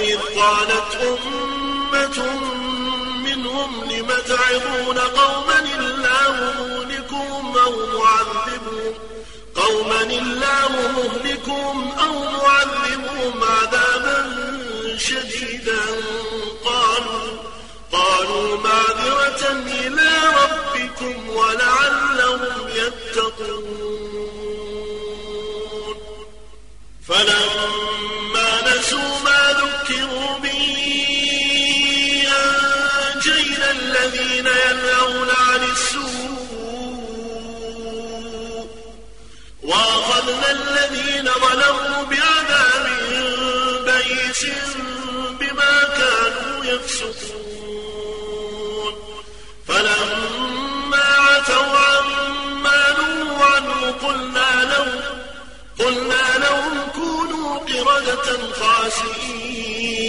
وإذ قالت أمة منهم لم تعظون قوما الله مهلكهم أو معذبهم؟ قوما الله مهلكهم أو معذبهم عذابا شديدا. قالوا قالوا معذرة إلى ربكم ولعلهم يتقون. فلما وأخذنا الذين ظلموا بعذاب بئيس بما كانوا يفسقون فلما عتوا عما عنه قلنا لهم قلنا لهم كونوا قردة خاسئين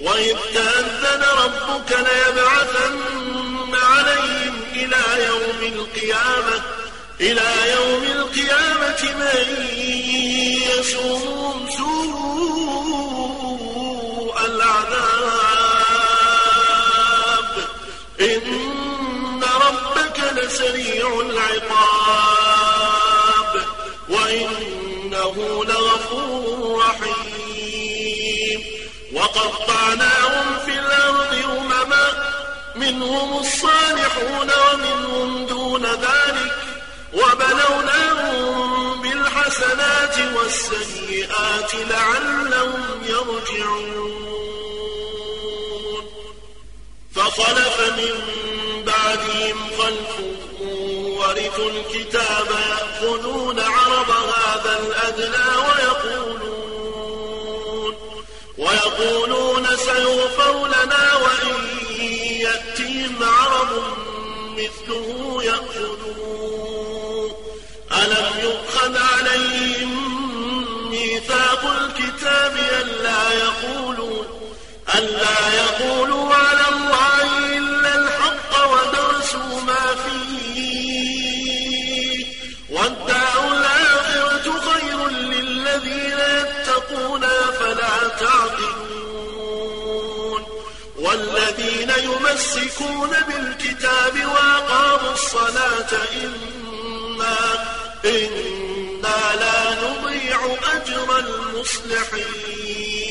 وإذ تأذن ربك ليبعثن عليهم إلى يوم القيامة إلى يوم القيامة من يسوم سوء العذاب. إن ربك لسريع العقاب. وإنه لغفور رحيم. وقطعناهم في الأرض أمما. منهم الصالحون ومنهم دون ذلك. وبلوناهم بالحسنات والسيئات لعلهم يرجعون. فخلف من بعدهم خلف ورثوا الكتاب يأخذون عرض هذا الأدنى ويقولون ويقولون سيغفر لنا وإن يأتيهم عرض مثله يأخذوه ألم يؤخذ عليهم ميثاق الكتاب ألا يقولوا ألا يقولوا على الله إلا الحق ودرسوا ما فيه. والدار الآخرة خير للذين يتقون فلا تعقلون. والذين يمسكون بالكتاب وأقاموا الصلاة إنا إنا لا نضيع أجر المصلحين.